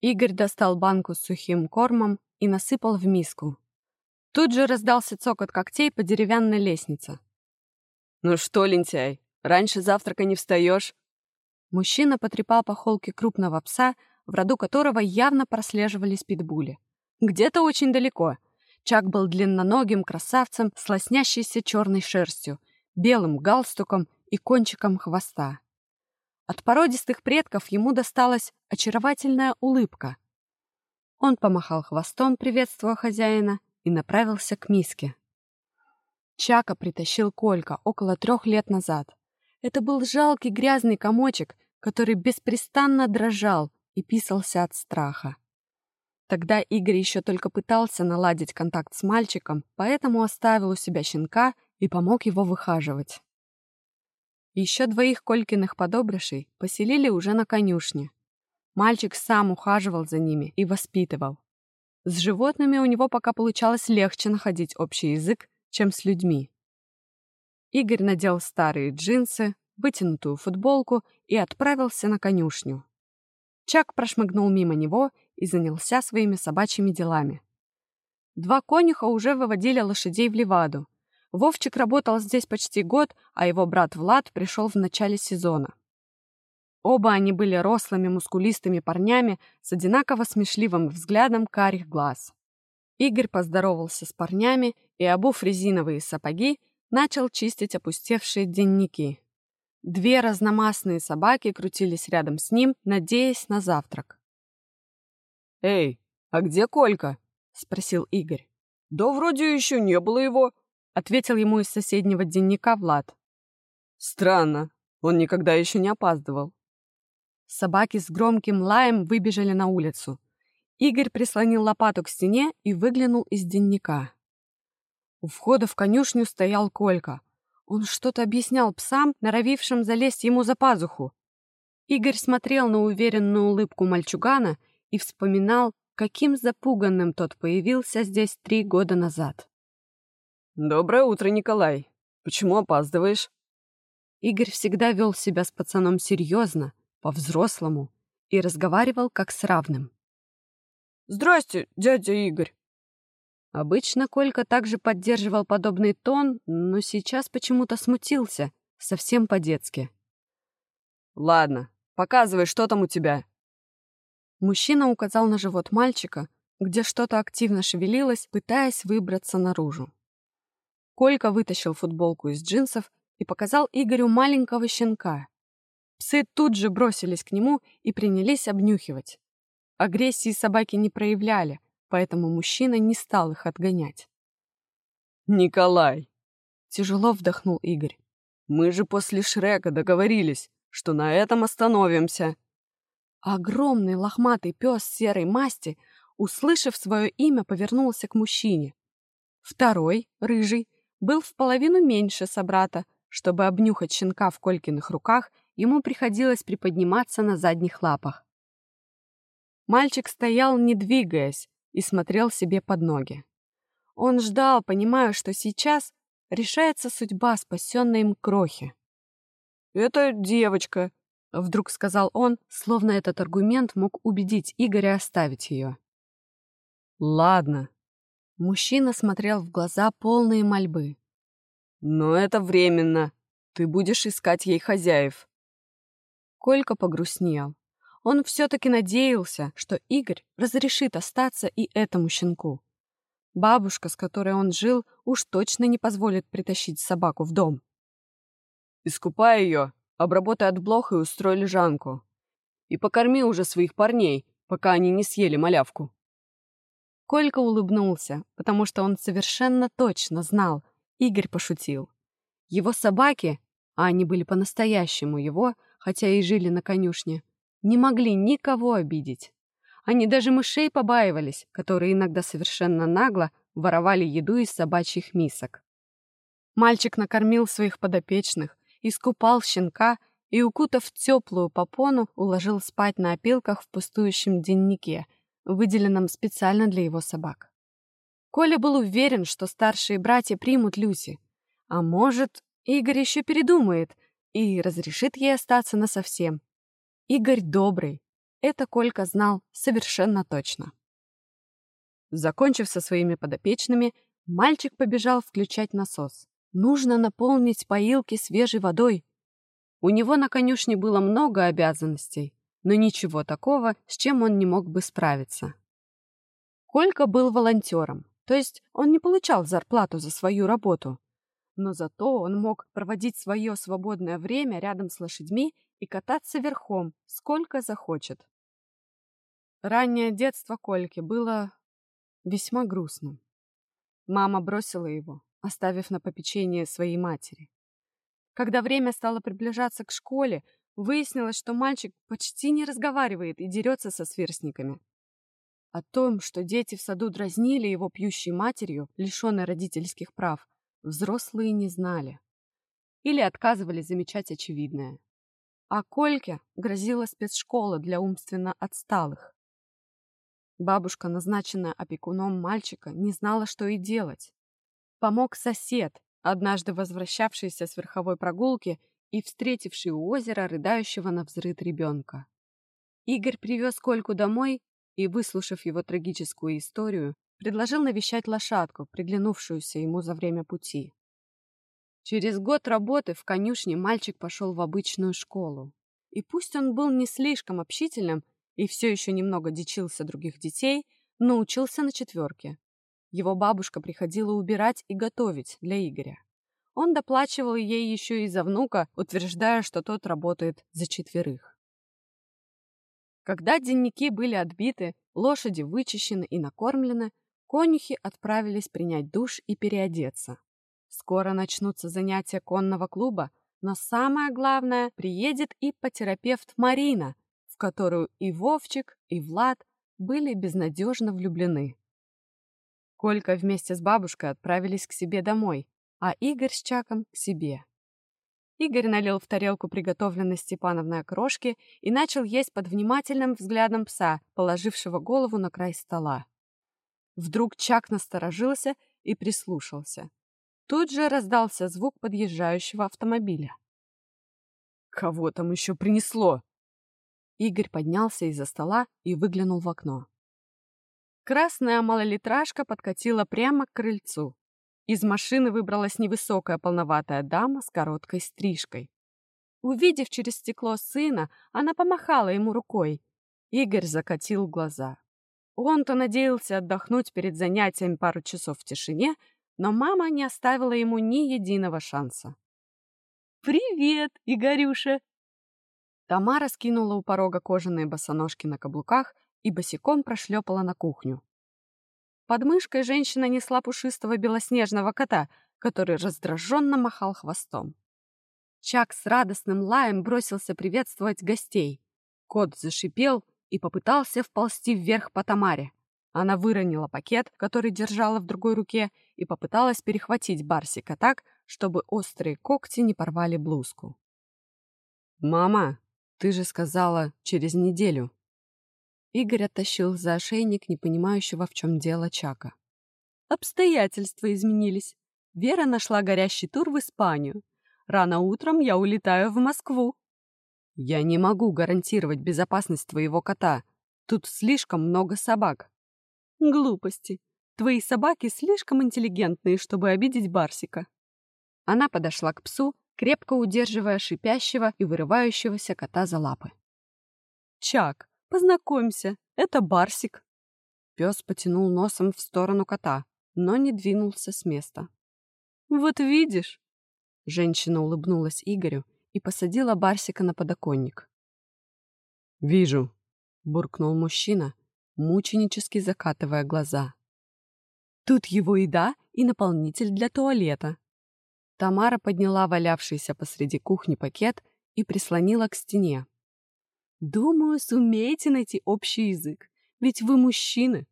Игорь достал банку с сухим кормом и насыпал в миску. Тут же раздался цокот когтей по деревянной лестнице. «Ну что, лентяй, раньше завтрака не встаешь?» Мужчина потрепал по холке крупного пса, в роду которого явно прослеживались питбули. Где-то очень далеко. Чак был длинноногим красавцем с лоснящейся черной шерстью, белым галстуком и кончиком хвоста. От породистых предков ему досталась очаровательная улыбка. Он помахал хвостом, приветствуя хозяина, и направился к миске. Чака притащил Колька около трех лет назад. Это был жалкий грязный комочек, который беспрестанно дрожал и писался от страха. Тогда Игорь еще только пытался наладить контакт с мальчиком, поэтому оставил у себя щенка и помог его выхаживать. Еще двоих Колькиных подобрышей поселили уже на конюшне. Мальчик сам ухаживал за ними и воспитывал. С животными у него пока получалось легче находить общий язык, чем с людьми. Игорь надел старые джинсы, вытянутую футболку и отправился на конюшню. Чак прошмыгнул мимо него и занялся своими собачьими делами. Два конюха уже выводили лошадей в леваду, Вовчик работал здесь почти год, а его брат Влад пришел в начале сезона. Оба они были рослыми, мускулистыми парнями с одинаково смешливым взглядом карих глаз. Игорь поздоровался с парнями и, обув резиновые сапоги, начал чистить опустевшие денники. Две разномастные собаки крутились рядом с ним, надеясь на завтрак. «Эй, а где Колька?» — спросил Игорь. «Да вроде еще не было его. — ответил ему из соседнего дневника Влад. «Странно, он никогда еще не опаздывал». Собаки с громким лаем выбежали на улицу. Игорь прислонил лопату к стене и выглянул из дневника. У входа в конюшню стоял Колька. Он что-то объяснял псам, норовившим залезть ему за пазуху. Игорь смотрел на уверенную улыбку мальчугана и вспоминал, каким запуганным тот появился здесь три года назад. «Доброе утро, Николай. Почему опаздываешь?» Игорь всегда вел себя с пацаном серьезно, по-взрослому, и разговаривал как с равным. «Здрасте, дядя Игорь!» Обычно Колька также поддерживал подобный тон, но сейчас почему-то смутился, совсем по-детски. «Ладно, показывай, что там у тебя». Мужчина указал на живот мальчика, где что-то активно шевелилось, пытаясь выбраться наружу. Колька вытащил футболку из джинсов и показал Игорю маленького щенка. Псы тут же бросились к нему и принялись обнюхивать. Агрессии собаки не проявляли, поэтому мужчина не стал их отгонять. «Николай!» — тяжело вдохнул Игорь. «Мы же после Шрека договорились, что на этом остановимся». Огромный лохматый пес серой масти, услышав свое имя, повернулся к мужчине. Второй, рыжий, был в половину меньше собрата. Чтобы обнюхать щенка в Колькиных руках, ему приходилось приподниматься на задних лапах. Мальчик стоял, не двигаясь, и смотрел себе под ноги. Он ждал, понимая, что сейчас решается судьба спасенной им крохи. «Это девочка», — вдруг сказал он, словно этот аргумент мог убедить Игоря оставить ее. «Ладно», Мужчина смотрел в глаза полные мольбы. «Но это временно. Ты будешь искать ей хозяев». Колька погрустнел. Он все-таки надеялся, что Игорь разрешит остаться и этому щенку. Бабушка, с которой он жил, уж точно не позволит притащить собаку в дом. «Искупай ее, обработай от блох и устрой лежанку. И покорми уже своих парней, пока они не съели малявку». Колька улыбнулся, потому что он совершенно точно знал, Игорь пошутил. Его собаки, а они были по-настоящему его, хотя и жили на конюшне, не могли никого обидеть. Они даже мышей побаивались, которые иногда совершенно нагло воровали еду из собачьих мисок. Мальчик накормил своих подопечных, искупал щенка и, укутав теплую попону, уложил спать на опилках в пустующем деннике — выделенном специально для его собак. Коля был уверен, что старшие братья примут Люси. А может, Игорь еще передумает и разрешит ей остаться насовсем. Игорь добрый, Это Колька знал совершенно точно. Закончив со своими подопечными, мальчик побежал включать насос. Нужно наполнить поилки свежей водой. У него на конюшне было много обязанностей, но ничего такого, с чем он не мог бы справиться. Колька был волонтером, то есть он не получал зарплату за свою работу, но зато он мог проводить свое свободное время рядом с лошадьми и кататься верхом, сколько захочет. Раннее детство Кольки было весьма грустным. Мама бросила его, оставив на попечение своей матери. Когда время стало приближаться к школе, выяснилось, что мальчик почти не разговаривает и дерется со сверстниками. О том, что дети в саду дразнили его пьющей матерью, лишенной родительских прав, взрослые не знали. Или отказывались замечать очевидное. А Кольке грозила спецшкола для умственно отсталых. Бабушка, назначенная опекуном мальчика, не знала, что и делать. Помог сосед, однажды возвращавшийся с верховой прогулки и встретивший у озера рыдающего на взрыд ребенка. Игорь привез Кольку домой и, выслушав его трагическую историю, предложил навещать лошадку, приглянувшуюся ему за время пути. Через год работы в конюшне мальчик пошел в обычную школу. И пусть он был не слишком общительным и все еще немного дичился других детей, но учился на четверке. Его бабушка приходила убирать и готовить для Игоря. Он доплачивал ей еще и за внука, утверждая, что тот работает за четверых. Когда денники были отбиты, лошади вычищены и накормлены, конюхи отправились принять душ и переодеться. Скоро начнутся занятия конного клуба, но самое главное, приедет и потерапевт Марина, в которую и Вовчик, и Влад были безнадежно влюблены. Колька вместе с бабушкой отправились к себе домой, а Игорь с Чаком к себе. Игорь налил в тарелку приготовленной Степановной окрошки и начал есть под внимательным взглядом пса, положившего голову на край стола. Вдруг Чак насторожился и прислушался. Тут же раздался звук подъезжающего автомобиля. «Кого там еще принесло?» Игорь поднялся из-за стола и выглянул в окно. Красная малолитражка подкатила прямо к крыльцу. Из машины выбралась невысокая полноватая дама с короткой стрижкой. Увидев через стекло сына, она помахала ему рукой. Игорь закатил глаза. Он-то надеялся отдохнуть перед занятием пару часов в тишине, но мама не оставила ему ни единого шанса. «Привет, Игорюша!» Тамара скинула у порога кожаные босоножки на каблуках и босиком прошлепала на кухню. Под мышкой женщина несла пушистого белоснежного кота, который раздраженно махал хвостом. Чак с радостным лаем бросился приветствовать гостей. Кот зашипел и попытался вползти вверх по Тамаре. Она выронила пакет, который держала в другой руке, и попыталась перехватить Барсика так, чтобы острые когти не порвали блузку. «Мама, ты же сказала через неделю». Игорь оттащил за ошейник непонимающего, в чем дело Чака. «Обстоятельства изменились. Вера нашла горящий тур в Испанию. Рано утром я улетаю в Москву. «Я не могу гарантировать безопасность твоего кота. Тут слишком много собак». «Глупости. Твои собаки слишком интеллигентные, чтобы обидеть Барсика». Она подошла к псу, крепко удерживая шипящего и вырывающегося кота за лапы. «Чак, познакомься, это Барсик». Пес потянул носом в сторону кота, но не двинулся с места. «Вот видишь!» Женщина улыбнулась Игорю и посадила Барсика на подоконник. «Вижу», — буркнул мужчина, мученически закатывая глаза. «Тут его еда и наполнитель для туалета». Тамара подняла валявшийся посреди кухни пакет и прислонила к стене. «Думаю, сумеете найти общий язык, ведь вы мужчины».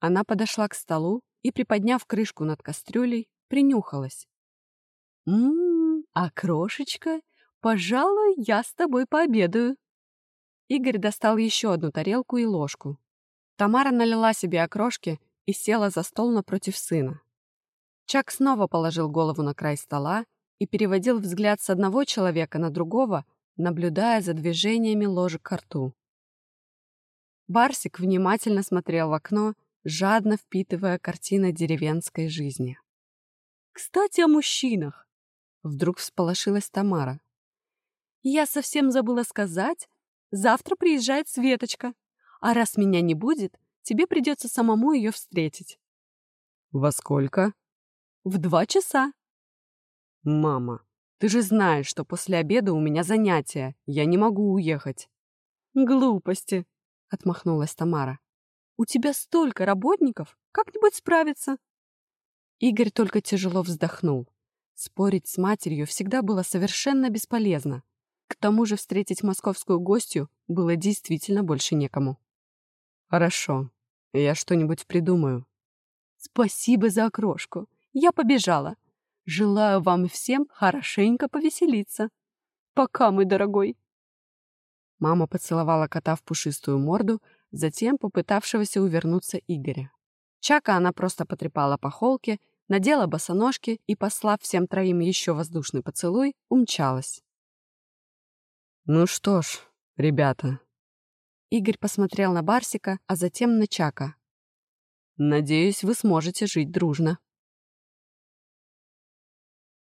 Она подошла к столу и, приподняв крышку над кастрюлей, принюхалась. «М-м-м!» А крошечка, пожалуй, я с тобой пообедаю. Игорь достал еще одну тарелку и ложку. Тамара налила себе окрошки и села за стол напротив сына. Чак снова положил голову на край стола и переводил взгляд с одного человека на другого, наблюдая за движениями ложек к рту. Барсик внимательно смотрел в окно, жадно впитывая картины деревенской жизни. «Кстати, о мужчинах!» Вдруг всполошилась Тамара. «Я совсем забыла сказать, завтра приезжает Светочка, а раз меня не будет, тебе придется самому ее встретить». «Во сколько?» «В два часа». «Мама, ты же знаешь, что после обеда у меня занятия, я не могу уехать». «Глупости», — отмахнулась Тамара. «У тебя столько работников, как-нибудь справиться». Игорь только тяжело вздохнул. Спорить с матерью всегда было совершенно бесполезно. К тому же встретить московскую гостью было действительно больше некому. «Хорошо, я что-нибудь придумаю». «Спасибо за окрошку. Я побежала. Желаю вам всем хорошенько повеселиться. Пока, мой дорогой». Мама поцеловала кота в пушистую морду, затем попытавшегося увернуться Игоря. Чака она просто потрепала по холке, надела босоножки и, послав всем троим еще воздушный поцелуй, умчалась. «Ну что ж, ребята...» Игорь посмотрел на Барсика, а затем на Чака. «Надеюсь, вы сможете жить дружно».